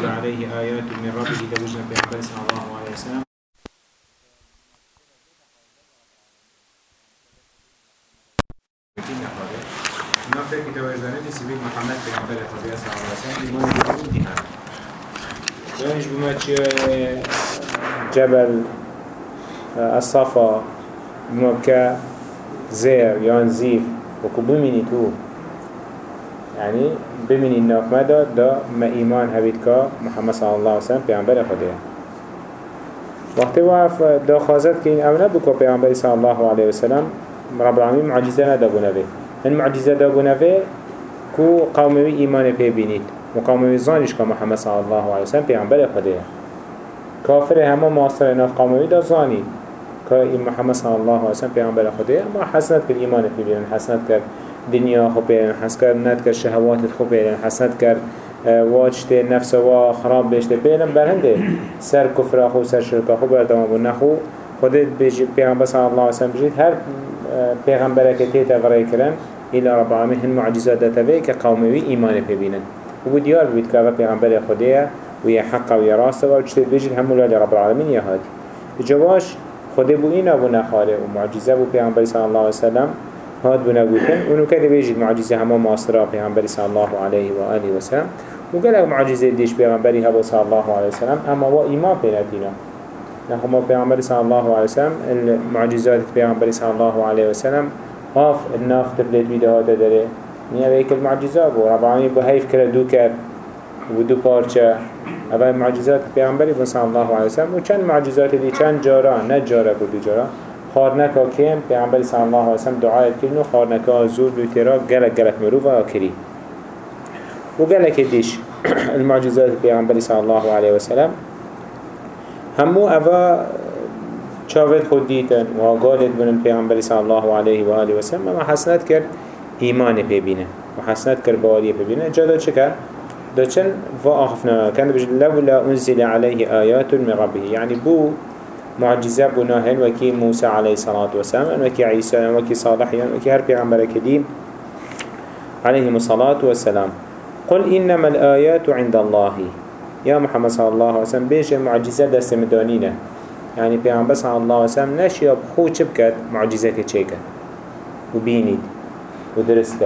أنزل عليه آيات من ربه دوجنا بيعنبر خديا صلى الله عليه وسلم. جبل الصفا بمكة زير يان زيف تو. يعني بميني الناف مدى دا ما إيمان هبيت كا محمد صلى الله عليه وسلم بيعنبر خديا وقت وقف دا خازت كين أو نبكو بيعنبر صلى الله عليه وسلم رب العالمين معجزة ندابو نبي المعجزة دابو نبي كو قومي إيمان بيبينيت وقومي زانش محمد صلى الله عليه وسلم بيعنبر خديا كافر هما ماستر ناف قومي دا زاني كا محمد صلى الله عليه وسلم بيعنبر خديا ما حسنت بالإيمان بيبينن حسنت كر دنيا خو بيرن حس كر نت كر شهوات خو بيرن حسنت كر واجت نفس و خراب بيشت بيرن برهنده سر كفر خو سر شرك خو بردام بو نخو. خودت بيجي پیغمبر صلى الله عليه وسلم بجيت هر پیغمبر كتير تغري كرن إلى رب العالمين هن معجزات دتبه كقومي إيمان ببينن وديار بيت كذا پیغمبر خديه ويا حق ويا راس وجت بيجي همولا لرب العالمين يا هادي جواش خده بو إنا بو نخاله ومعجزة بو پیغمبر صلى الله عليه وسلم. هاد بنا قوتن ونو كده بيجد معجزة هما ماسترا پیغمبر صلى الله عليه وآله وسلم. وقال معجزة ديش پیغمبری هبا صلى الله عليه وسلم. أما و ایمان پیندینا نخما پیغمبر صلى الله عليه وسلم. المعجزات پیغمبر صلى الله عليه وسلم. هاف الناف تبلت بيده هذا داره. نيا بيك المعجزة بو. رب بو هيف كره دو كر ودو پارچه. اول معجزات پیغمبری صلى الله عليه وسلم. و چند معجزات دی چند جارا. نه جارا کدو جارا. خارنکا کم پیغمبر صلی الله علیه وسلم دعایت کرد و خارنکا زور لوترا گلک گلک مروفا کری. و گلک دیش. المعجزات پیغمبر صلی الله علیه وسلم. همو اوه چاوت خود دیتن و قالت بنن پیغمبر صلی الله علیه و آله وسلم. اما حسنت کرد ایمان ببینه. و حسنت کرد باوری ببینه. جدا چه کرد؟ دا چن و آخفنا كان بجد لولا أنزل عليه آيات من ربه. يعني بو معجزة بناهن وكي موسى عليه الصلاة والسلام وكي عيسى وكي صالح وكي هر پیغمبر كديم عليهم الصلاة والسلام. قل إنما الآيات عند الله. يا محمد صلى الله عليه وسلم بيش معجزة دست مدانينة. يعني پیغمبر صلى الله عليه وسلم نشي بخو چبكت معجزة كچيكت وبينيد ودرست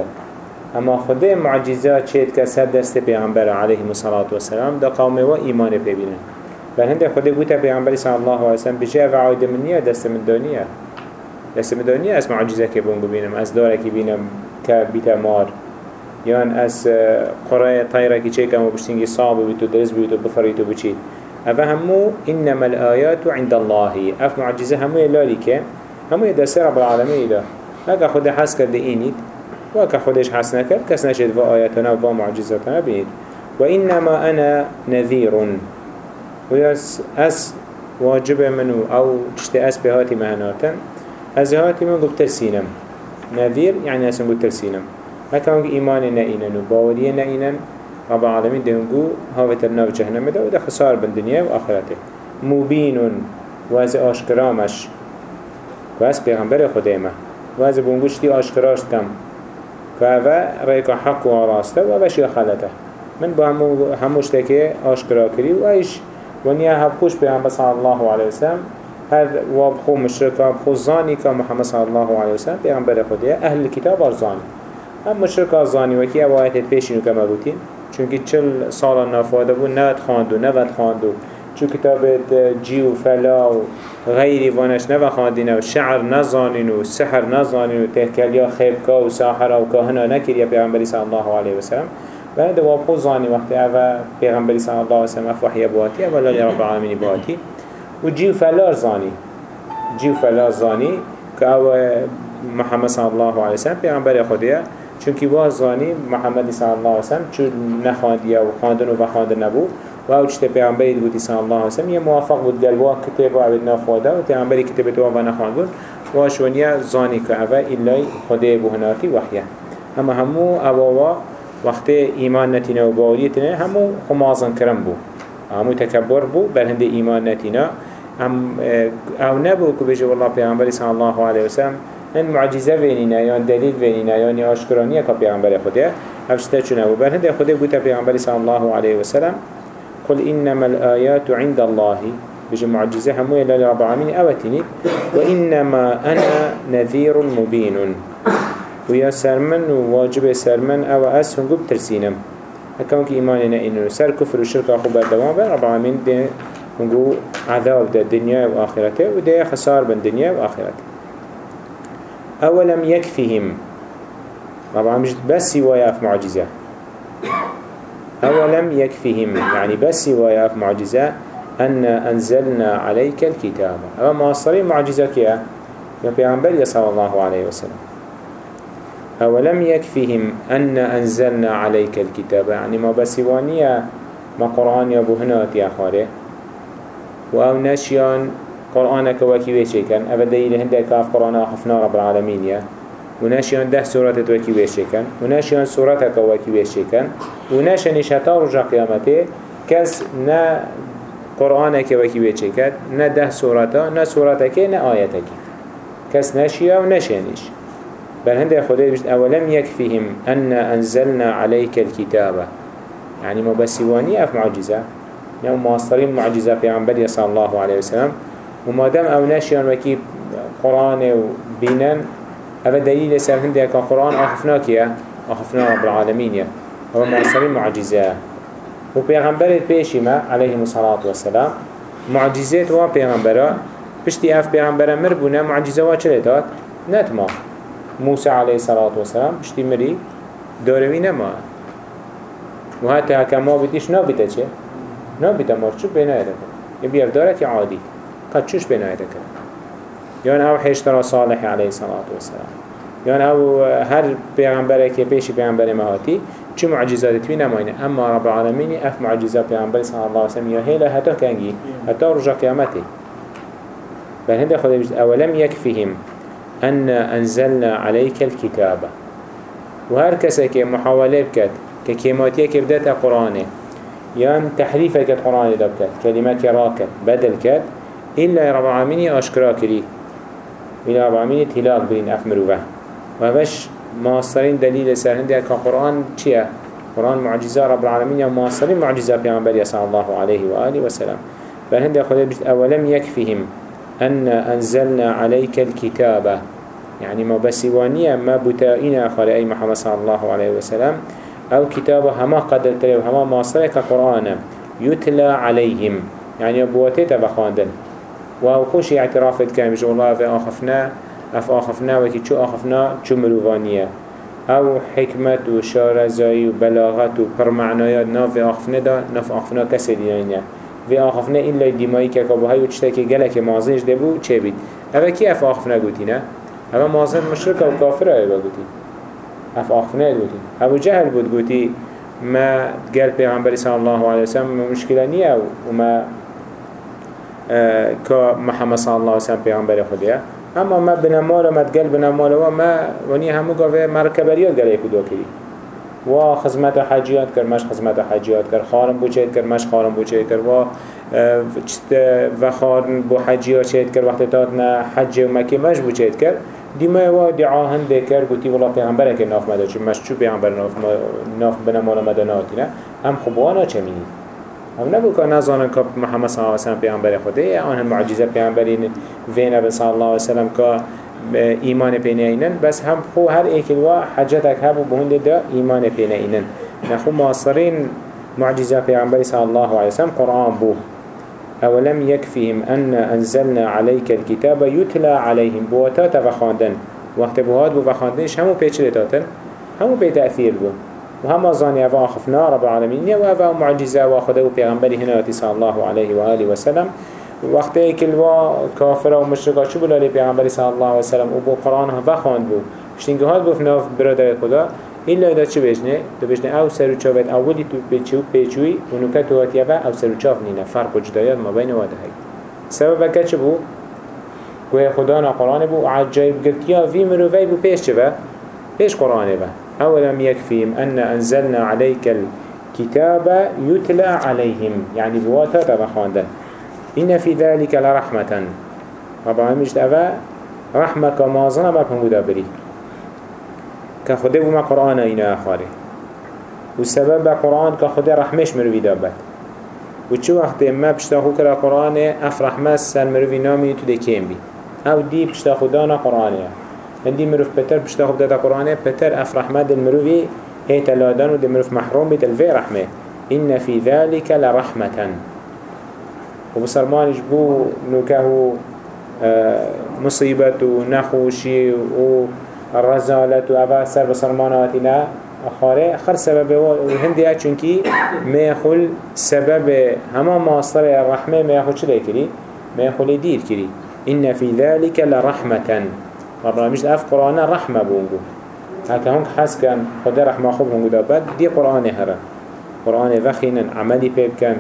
اما خده معجزة چيت كسر دست پیغمبر عليه الصلاة والسلام دا قومه و إيمان ببينن بل هنده خود گوته پیغمبری صلی الله علیه وسلم بچه أو عاید من نیه دست من دانیه دست من دانیه از معجزه که بونگو بینم از داره که بینم که بیت مار. یان از قرآن طیره که چه کم و بشتینگی صعب بیتو درز بیتو بفریتو بچید أو همو إنما الآيات عند الله. اف معجزة همو لالی که همو دست رب العالمین ایلا اگه خود حس کرده اینید و اگه خودش حس نکرد کس نشد و آیاتنا و معجزاتنا بینید. و إنما أنا نذیر وياس أس واجب منو أو تشت أس بهاتي مهناتن أز هاتي من قلت ترسينم نذير يعني أسن قلت ترسينم هكا إيمان نائنا وباورية نائنا رب العالمين دنقو هاوت النار جهنم ده وده خسار بالدنيا وآخرته مبين واز آشكرامش واز پیغمبر خديمه واز بونگوش دي آشكراش كم كهذا ريكا حق وراسته وبشي خلته من بهمو هموش تكي آشكرا كري وإيش ونیا هبخوش پیغمبر صلی الله علیه وسلم. هر وابخو مشرکا بخو زانی که محمد صلی الله علیه وسلم پیغمبر خودیه أهل کتاب ارزانی هم مشرکا زانی. وکی اوایت پیشینو که مگوتین چونکه چل سال نافاده بود نوت خواندو نوت خواندو چون کتاب جی و فلا و غیری وانش نو خواندین و شعر نزانین و سحر نزانین و تهکلیا خیبکا و ساحر و کاهنا نکر یا پیغمبری صلی الله علیه وسلم. و دواب خو زانی وقتی اوه پیغمبری صلی الله علیه وسلم وحی بواتی اوه لالی رب العالمین بواتی و جیو فلار زانی جیو فلار زانی که اوه محمد صلی الله علیه وسلم پیغمبر خودیه. چونکی واز زانی محمد صلی الله علیه وسلم چون نخواندیه و خواندن و بخواندن نبود. و او چطه پیغمبری بودی صلی الله علیه وسلم یه موافق بود. گلوا کتاب و عبد نافواده و پیغمبری کتاب تو و نخواند بود. واشونیه زانی که اوه ایلای خوده بهناتی وحیه. اما همو اواوا وقت ایمان نتینا و باوریتنا همو خمازن کرم بو. همو تکبر بو بل هنده ایمان نتینا. هم أو نبو که بجه والله پیغمبر صلی الله علیه وسلم هن معجزه وینینا یا دلیل وینینا یا آشکرانیه که پیغمبر خوده هفشته چونه بو بل هنده خوده گوته پیغمبر صلی الله علیه وسلم قل إنما الآيات عند الله. بجي معجزة همو إلا رب العالمين أوتني وإنما أنا نذير مبين ويا سرمن وواجب سرمن أو أسهم قب ترسينم هكذا إيماننا إنه سر كفر وشرك أخو بردوان بين رب العالمين دي نقول عذاب ده الدنيا وآخرته وده خسار بين الدنيا وآخرته أولم يكفيهم رب العالمين بس سوايا في معجزة أولم يكفيهم يعني بس سوايا في معجزة أن أنزلنا عليك الكتاب أما مواصرين معجزة كيا يا بيغمبر صلى الله عليه وسلم أولم يكفيهم أن أنزلنا عليك الكتاب؟ يعني ما بسيوانية ما قرآن يا بهنات يا خاري وأو نشيان قرآنك وكي ويشيكن أبدا إلي هندك قرآن أخفنا رب العالمين يا وناشيان ده سورة توكي ويشيكن وناشيان سورتك وكي ويشيكن وناشيان شتا رجع قيامته كس نا قرآنك وكي ويشيكن نا ده سورتا نا سورتك نا آياتك كس ناشيا وناشيانش بل هنده خدای بشت أولم يكفيهم أن أنزلنا عليك الكتابة يعني مبسواني أف معجزة. يعني مواصلين معجزة في عمبالي صلى الله عليه وسلم. وما دام أو ناشيان وكي قرآن وبينن هذا دليل سر كان قرآن أخفنا كيا أخفنا رب العالمين يا. هو مواصلين معجزة. وبيغمبرت بيشي ما عليه الصلاة والسلام معجزات و پیغمبرا پشتی اف پیغمبرا مر بونه معجزه موسى عليه الصلاة والسلام پشتی مری داروی نما و حتی حکما بیتیش نابیتا چه؟ نابیتا مرچو بینایده کن یه بیافدارت عادی قد چوش بنايته كرن يان أو حشترا صالح عليه الصلاة والسلام. يان أو هر پیغمبره که پیش پیغمبر مهاتی چه معجزات توی نماینه اما رب العالمین اف معجزات پیغمبر صلی الله علیه وسلم یا هیلا حتی کنگی حتی رجا قیامته بل هنده خدا بجد اولم يكفيهم أن أنزلنا عليك الكتاب. وهر كسا كي محاولة بكت ككيماتية كبدات قرآنه يان تحريفة كت قرآن دبكت كلمات راكت بدل كت إلا رب العالمين أشكرا كري إلا رب العالمين تلاق بين أفمروه وهبش ماصرين دليل سهند كقرآن چيه قرآن معجزة رب العالمين وماصرين معجزة بيعنبر صلى الله عليه وآله وسلم فهند يقول أولم يكفهم أن أنزلنا عليك الكتابة يعني ما بسيوانية ما بتائنا خالي أي محمد صلى الله عليه وسلم. أو كتابة هما قدر تلو هما ماصرين كقرآن يتلى عليهم. يعني بواتيتا بخواندن. و خوش اعترافت كان بجو الله في آخفنا أف آخفنا وكي چو آخفنا چو مروفانية أو حكمت و شارزایی و و پرمعنایات ناف آخفنا دا ناف آخفنا کسی دینانیه في إلا ديمائي كاكابو هاي وچتاكي غلق مازنش دبو چه بید؟ اوه كي أف آخفنا گوتينا اوه مازن مشرك و كافر ايوه گوتي اف آخفنا گوتي ابو جهل بود گوتي ما قال پیغمبر صلى الله عليه وسلم مشكلة نية وما که محمد صلی الله علیه وسلم پیامبر خودیه. اما ما بنمال ما تقل بنمال و ما ونی همو گاوه مرکبریات گله کدو کری و خدمت حجیات کر مش خدمت حجیات کر. خارم بو چید کر مش خارم بو چید کر. و و خارم بو حجیات چید کر. وقت تات نه حج و مکی مش بو کر. دیما و دعا هنده کر گوتی والله پیغمبره که ناف مده چون مش چو پیغمبر ناف, ناف بنمال مدناتی نه. هم خوبوانا چه مینید هم نبو که نزانن که محمد صلی الله علیه وسلم پیامبر خوده آن هم معجزه پیامبری وین به صلی الله علیه وسلم که ایمان پینه اینن. بس هم خو هر ایکل و حجتک هبو بهند دا ایمان پینه اینن. نخو معاصرین معجزه پیامبری صلی الله علیه وسلم قرآن بو. أولم يكفيهم أن أنزلنا عليك الكتاب يتلى عليهم؟ بواتات وخاندن وقت بوهات بو وخاندنش همو بيچلتاتن همو بيتأثير بو. وهم ظاني أفا خفنا رب العالمين وأفا معجزة وخده وبيغمبري هنا صلى الله عليه وآله وسلم وقت كلوا كافر ومشركة شو بلا لي بيغمبري صلى الله عليه وسلم وبو قرآن هفا خواند بو. شتنگه هاد بو فناف برادر إلا إذا چه بجنه تو بجنه أو سرو چاوت أولي تو بيچوي ونوكت واتي أفا أو سرو چاف نينا فرق وجدايات ما بين واده سبب كچ بو گوه خدا نا قرآن بو عجایب گرتیا وی مروفی بو پیش چه با؟ پیش قرآن با أولم يكفيهم أن أنزلنا عليك الكتاب يتلى عليهم يعني بواتا تبخاندن إن في ذلك لرحمة ربما مجد أفا رحمة كمازنا ما بهمودا بري كخده بما قرآن إنا أخاري والسبب قرآن كخده رحمش مروي دابت و چه وقت ما پشتا خو کرا قرآن اف رحمه سر مروفی نامی تو کم بی. أو دی پشتا خودانا قرآنه. هندی مروف پتر پشتا خود دادا قرآنه پتر اف رحمه دل مروفی هيت لادان و دل مروف محروم بيت الفي رحمه. إن في ذلك لرحمة وبصرمانش بو نوكه مصيبة ونخوشي والرزالة وأبا سر بصرماناتنا أخاره آخر سبب هندي أچونكي ما يخل سبب هما ماصر الرحمة ما يخل شلي كري ما يخل دير كري. إن في ذلك لرحمة. مرة مش أف قرآن رحمة بونجو هكا هنك حس كان خدا رحمة خوب هنجو دابد دي قرآن هرا. قرآن وخينا عملي بيب كان.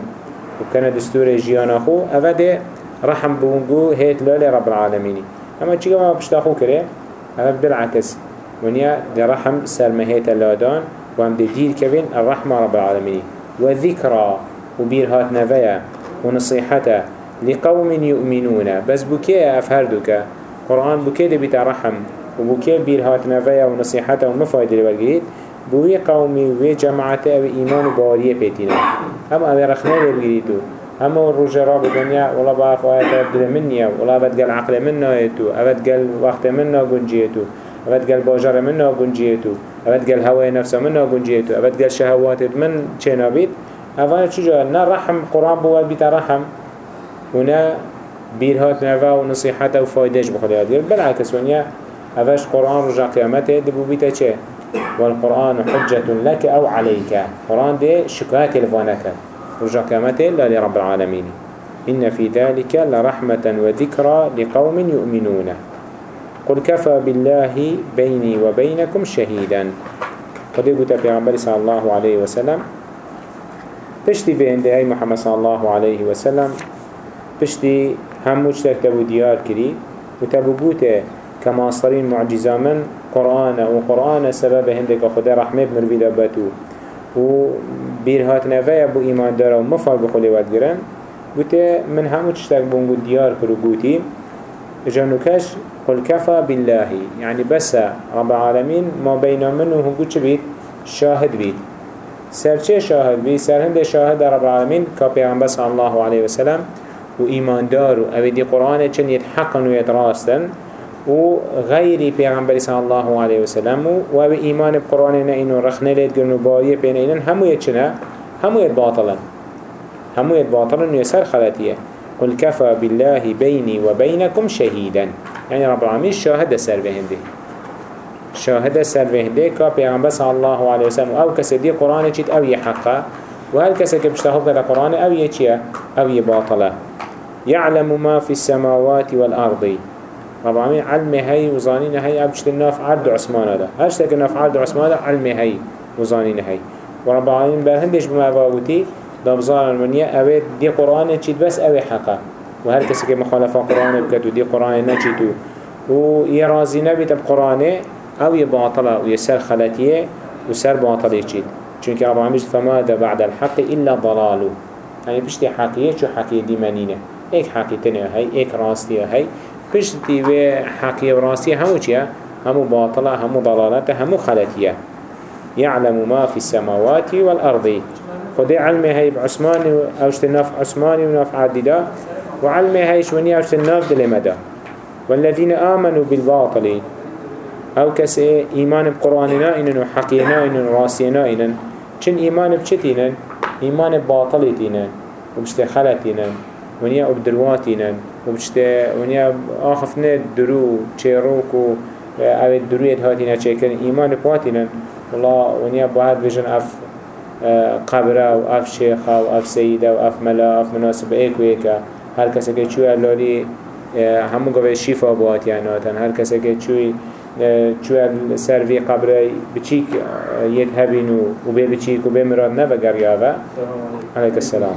وكان دستور جيانا خو. أفده رحم بونجو هيت لالي رب العالمين أما تشيكا ما بشتاخو كري؟ أفد بالعكس. ونيا دي رحم سرمهيت اللادان وهم دي دير كبين الرحمة رب العالمين. وذكرى وبير هات نفيا ونصيحته لقوم يؤمنون. بس بكي أفهردك قرآن بكي دي بيتا رحم وبكي بير هات نفيا ونصيحته ومفايدة لبالقريد بوي قومي وي جماعته ايمان باريه بيتنا أما أو رخنه لبالقريدو اما الرجاء راب الدنيا ولا بعرف آيات بدل مني ولا بدقل عقل منا يتو بدقل وقت منا قنجيتو اوت قال باجر منا گنجیتو اوت قال هوای نفس منا گنجیتو اوت قال شهوات من چه اولا چجا نه رحم قرآن بود بیت رحم. و نه بیرهات نوا و نصیحت و فایدهش بخلی هاد بالعکس ونیا اوش قرآن رجا قیامته دبو بیت چه؟ والقرآن حجة لك أو عليك. قرآن ده شكاية الفانك رجع قيامته لا لرب العالمين. إن في ذلك لرحمة وذكرى لقوم يؤمنون. قل كفى بالله بيني وبينكم شهيدا. قد يقول پیغمبر صلى الله عليه وسلم پشتی في عند اي محمد صلى الله عليه وسلم پشتی هموش تكتبو ديار كري وتبقوت كماصرين معجزة من قرآن وقرآن سبب هندك خدا رحمة مروي دبتو و بيرهات نفايا بو إيمان دارا ومفال بخولي ودگرن قلت من هموش تكبو ديار كرو قوتي جانوكش قل كفى بالله يعني بس رب العالمين ما بين منه هنگو چه بيت شاهد بيت سر چه شاهد بيت سر هنده شاهد رب العالمين كابيغان بس الله عليه وسلم و إيمان دار و أبدي قرآن چن يتحقن و يتراستن و غيري پیغمبر صلى الله وسلم و أبي إيمان بقرآن إنو رخنه ليت قرنو باريه بين إنن همو يتشنا همو يتباطلا همو يتباطلا و يسر خلاتيه قل كفى بالله بيني وبينكم شهيدا يعني رب العالمين شاهد سر بهنده. شاهد سر بهنده كا پیغمبر صلى الله عليه وسلم أو كسي دي قرآن چيت أو يحقا وهل كسي كبشتهو كده قرآن أو يچيا أو يباطلا يعلم ما في السماوات والأرض. رب العالمين علم هاي وظانين هاي ابشت الناف عرض عثمان هذا. هاشتك الناف عرض عثمان هذا علم هاي وظانين هاي. ورب العالمين بهندش بما فاوتي دابزان المنيا دي قرآن چيت بس اوه حقا. و هر کسی که مخالفة قرآن بکد و دی قرآن نچیتو و یه رازی نبید بقرآن أو یه باطلة و یه سر خلطیه و سر باطلة چید چونك رب العالمين فماذا بعد الحق إلا ضلال؟ يعني بشتي حقيقة شو حقيقة دي منينة ايك حقيقة هاي ايك راستية هاي. بشتي و حقيقة وراستية همو چيا همو باطلة همو ضلالة همو خلطية يعلم ما في السماوات والأرض. خدي علمي هاي بعثماني أو اشتناف عثماني وناف عددا وعلمي هايش ونياش الناف دل مدى والذين آمنوا بالباطل. أو كسي إيمان بقرآننا إنن وحقينا إنن راسينا إنن چن إيمان بچتينن إيمان باطلتينن وبشت خلتينن ونيا أبدرواتينن وبشت ونيا آخفنا درو چيروك و أو درو يدهاتينا چيكن إيمان بواتينن والله ونيا بعد بجن أف قبره و أف شيخه و أف سيده و أف ملا أف مناسب إيك ويكا هر کسی که چوی الالی همون گوه شیفا بات یعنی آتن هر کسی که چوی چوی سروی قبره بچیک ید هبینو و بی بچیک و بی مراد نه بگر یاوه علیک السلام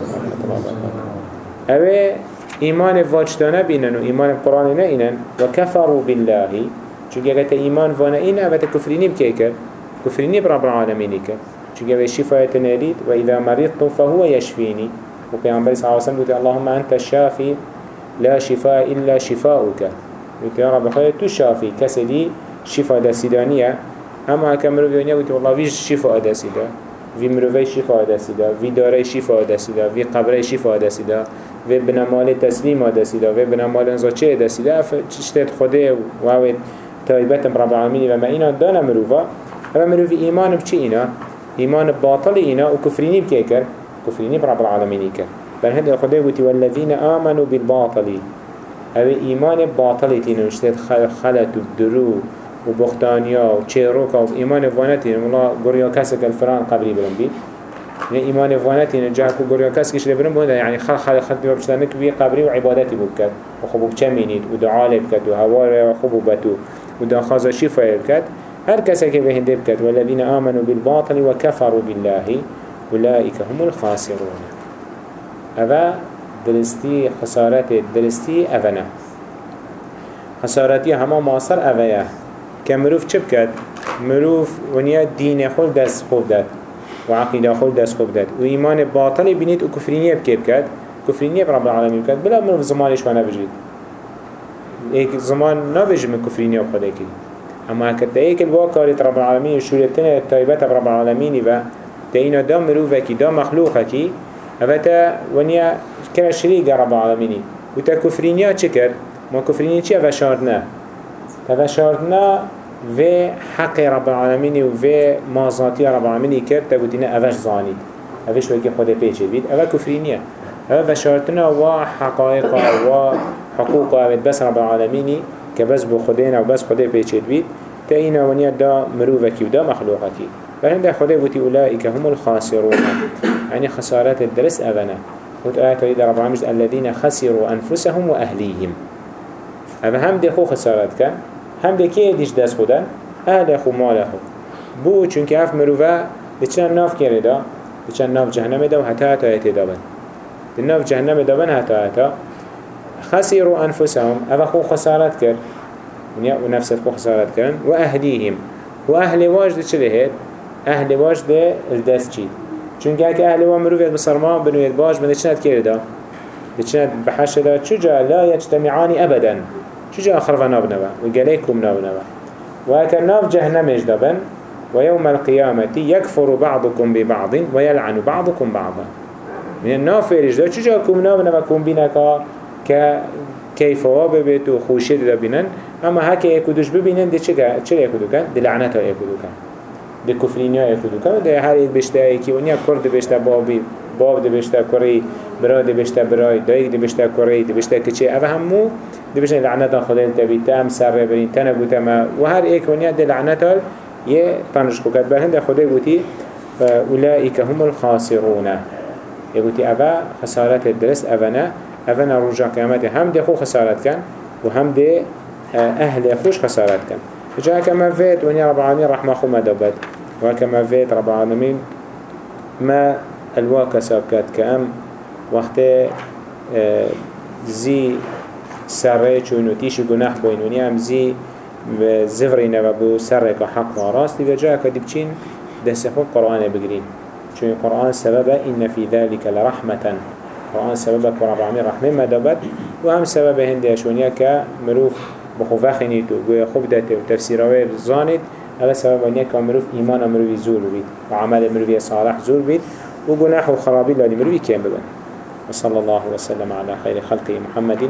اوه ایمان واجدانه بینن و ایمان قرآن نه اینن و کفروا بالله. چون اگه تا ایمان وانه اینه اوه تا کفرینی بکی کرد؟ کفرینی برب العالمینی کرد. شفایت و اذا مرضت فهو يشفيني وبيعنبري صلى الله عليه وسلم اللهم أنت الشافي لا شفاء إلا شفاؤك قلت يا رب خير تو كسدي شفاء دا سيدانية أما كمرو بيونيا قلت والله فيش شفاء دا سيدا في مروفي شفا دسيدا في داري شفا دسيدا في قبري شفا دسيدا في بنمال تسليم دسيدا في بنمال انزا چه دسيدا فتشتت خده وهوت تايبت رب العالمين وما إنا دانا مروفا هذا مروفي إيمان بچه إنا إيمان باطل إنا وكفريني بكيكر كفريني برب العالمين كر بل هذا خده قلت والذين آمنوا بالباطل. هذا إيمان باطل تينا اشتت خلط ودرو وبختانيا وچيروكا وإيمان فانتين والله قريا كسك الفران قبري بلن بيت يعني إيمان فانتين جاكو قريا كسكش لبرن بهذا يعني خل خل خل دوا بشتانك بي قبري وعبادتي بكت وخبو بچمينيد ودعاء لبكت وهوار وخبو بتو ودا خازا شفاء بكت هر كسك بهنده بكت والذين آمنوا بالباطل وكفروا بالله أولئك هم الخاسرون. هذا درستي خسارات درستي أفنا خسارتي هما ماصر أفيا كمروف چه بكت مروف ونیا دین خود دست خوب داد. و عقیده خود دست خوب داد. و ایمان باطل بینید و کفرینیه بکه بکد کفرینیه برب العالمین بکد بلا مروف زمانش و نبجید ایک زمان نبجید من کفرینیه بخوده کرد اما كتا ايك الواقع رب العالمين شورتنا التايبات رب العالمين و تينا دا مروفكي دا مخلوقكي أفتا ونيا كرا شريك رب العالمين وتا كفرينيا چكر ما كفرينيا چي أفشارنا أفشارنا في حق رب العالمين و في مازاتي رب العالمين كر تقولنا أفش زانيد أفش وكي خده بيچه بيت أفا كفرينيا أفا فشارتنا و حقائق و حقوق بس رب العالمين كبس بو خدينا و بس خده بيچه بيت تأينا ونيا دا مروفكي و دا مخلوقكي فهند خده قلت أولئك هم الخاسرون. يعني خسارات الدرس أبنا قلت آيات وليد رب العالمين الذين خسروا أنفسهم وأهليهم أفا هم دي خو خسارات كان هم ده که دیش دست خودن أهل خو مال خو بو چونکه اف مروفه بچن ناف کرده دا بچن ناف جهنم دا و حتی حتی ایتی دا بن ده ناف جهنم دا بن حتی حتی خسروا انفسهم اف خو خسارت کرد و نفست خو خسارت کرن و اهلیهم و أهل واج ده چه هید أهل واج ده الدست چید چونکه اگه أهل و مروفیت بسرمان بنوید باش بنده چند کرده دا بچند بحش دا چجا لا يجتمعاني ابدا چجا آخر و ناب نوا و ناب نوا و اکر جهنمش دابن و يوم القيامة يكفر بعضكم ببعض ويلعن بعضكم بعضا. من الناف فيرش دا چجا كم ناب نوا كم بينكا ك كيف واببت و خوشي دا بينن اما هكا يكودوش ببينن دي چگا چرا يكودو كان دي لعنتا يكودو كان دي كفرينيا يكودو كان دي هر يك بشتا ونيا كرد بشتا بابي باب دي بشتا كوري برا دي بشتا براي دايك دي بشتا كوري بشتا كچي اوه همو بشتا لعنتا خدين تبي تام سر برين تنبو تما وهر ايك ونيا دي لعنتا يه طنشكو كد برهند خده قوتي أولئك هم الخاسرون. يقولي أبا خسارات الدرس أبنا أبنا رجع قيامته هم دي خو خسارات كان وهم دي أهل خوش خسارات كان جاء كما فيت ونيا رب العالمين رحمة خو ما دبت وكما فيت رب العالمين ما الواقع سابكات كأم وقت زي سره چون و تیش گناه بوین و نیم زی زفری نبو سره که حق و راست و جا که دیبچین دست خود قرآن بگرین چون قرآن سبب إن في ذلك لرحمة قرآن سبب قرآن بعمي رحمة مدبت وهم سبب هندي أشونيا كمروف بخوفخنيت و خوب داته و تفسيره بزانت هذا سبب أنيا كمروف إيمان مروفي زور بيت وعمل مروفي صالح زور بيت وجناح وخرابي للي مروفي كام ببن وصلى الله وسلم على خير خلقه محمد